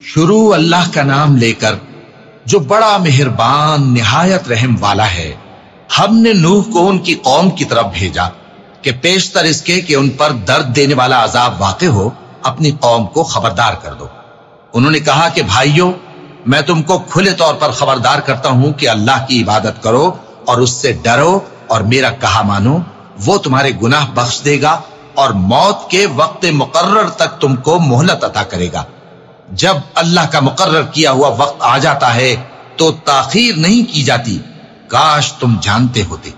شروع اللہ کا نام لے کر جو بڑا مہربان، نہایت رحم والا ہے، ہم نے نوح کو ان کی قوم کی طرف بھیجا کہ پیشتر اس کے کہ ان پر درد دینے والا عذاب واقع ہو، اپنی قوم کو خبردار کر دو۔ انہوں نے کہا کہ بھائیوں، میں تم کو کھلے طور پر خبردار کرتا ہوں کہ اللہ کی عبادت کرو اور اس سے ڈرو اور میرا کہا مانو، وہ تمہارے گناہ بخش دے گا اور موت کے وقت مقرر تک تم کو مہلت عطا کرے گا۔ جب اللہ کا مقرر کیا ہوا وقت آ جاتا ہے تو تاخیر نہیں کی جاتی۔ کاش تم جانتے ہوتے۔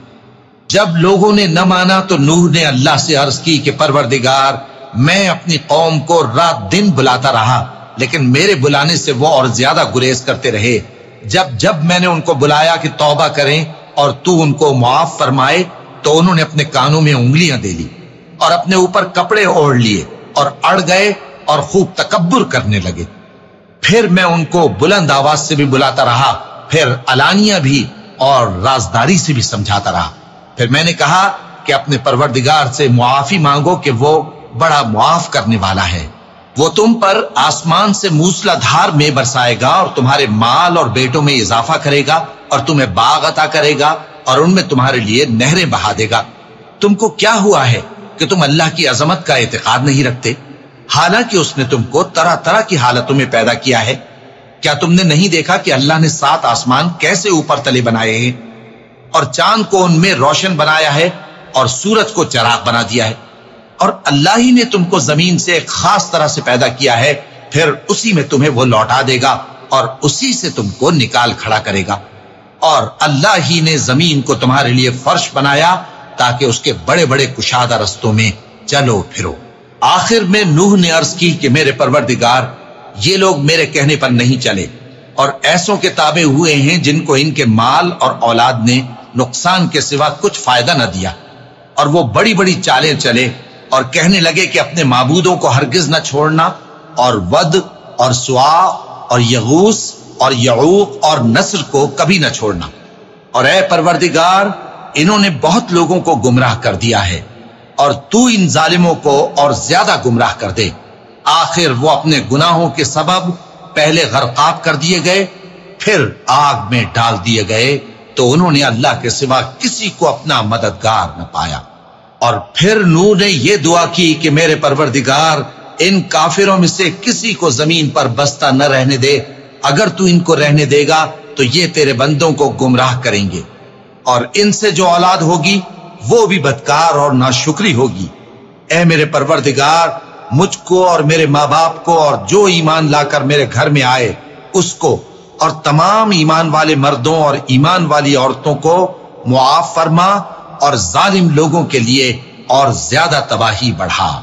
جب لوگوں نے نہ مانا تو نوح نے اللہ سے عرض کی کہ پروردگار، میں اپنی قوم کو رات دن بلاتا رہا، لیکن میرے بلانے سے وہ اور زیادہ گریز کرتے رہے۔ جب جب میں نے ان کو بلایا کہ توبہ کریں اور تو ان کو معاف فرمائے، تو انہوں نے اپنے کانوں میں انگلیاں دے لی اور اپنے اوپر کپڑے اوڑھ لیے اور اڑ گئے اور خوب تکبر کرنے لگے۔ پھر میں ان کو بلند آواز سے بھی بلاتا رہا، پھر علانیہ بھی اور رازداری سے بھی سمجھاتا رہا۔ پھر میں نے کہا کہ اپنے پروردگار سے معافی مانگو کہ وہ بڑا معاف کرنے والا ہے۔ وہ تم پر آسمان سے موسلا دھار میں برسائے گا اور تمہارے مال اور بیٹوں میں اضافہ کرے گا اور تمہیں باغ عطا کرے گا اور ان میں تمہارے لیے نہریں بہا دے گا۔ تم کو کیا ہوا ہے کہ تم اللہ کی عظمت کا اعتقاد نہیں رکھتے؟ حالانکہ اس نے تم کو طرح طرح کی حالتوں میں پیدا کیا ہے۔ کیا تم نے نہیں دیکھا کہ اللہ نے سات آسمان کیسے اوپر تلے بنائے ہیں؟ اور چاند کو ان میں روشن بنایا ہے اور سورج کو چراغ بنا دیا ہے۔ اور اللہ ہی نے تم کو زمین سے ایک خاص طرح سے پیدا کیا ہے، پھر اسی میں تمہیں وہ لوٹا دے گا اور اسی سے تم کو نکال کھڑا کرے گا۔ اور اللہ ہی نے زمین کو تمہارے لیے فرش بنایا تاکہ اس کے بڑے بڑے کشادہ رستوں میں چلو پھرو۔ آخر میں نوح نے عرض کی کہ میرے پروردگار، یہ لوگ میرے کہنے پر نہیں چلے اور ایسوں کے تابع ہوئے ہیں جن کو ان کے مال اور اولاد نے نقصان کے سوا کچھ فائدہ نہ دیا۔ اور وہ بڑی بڑی چالیں چلے اور کہنے لگے کہ اپنے معبودوں کو ہرگز نہ چھوڑنا اور ود اور سوا اور یغوس اور یعوق اور نصر کو کبھی نہ چھوڑنا۔ اور اے پروردگار، انہوں نے بہت لوگوں کو گمراہ کر دیا ہے۔ اور تو ان ظالموں کو اور زیادہ گمراہ کر دے۔ آخر وہ اپنے گناہوں کے سبب پہلے غرقاب کر دیے گئے، پھر آگ میں ڈال دیے گئے۔ تو انہوں نے اللہ کے سوا کسی کو اپنا مددگار نہ پایا۔ اور پھر نو نے یہ دعا کی کہ میرے پروردگار، ان کافروں میں سے کسی کو زمین پر بستہ نہ رہنے دے۔ اگر تو ان کو رہنے دے گا، تو یہ تیرے بندوں کو گمراہ کریں گے۔ اور ان سے جو اولاد ہوگی وہ بھی بدکار اور ناشکری ہوگی۔ اے میرے پروردگار، مجھ کو اور میرے ماں باپ کو اور جو ایمان لا کر میرے گھر میں آئے، اس کو اور تمام ایمان والے مردوں اور ایمان والی عورتوں کو معاف فرما اور ظالم لوگوں کے لیے اور زیادہ تباہی بڑھا۔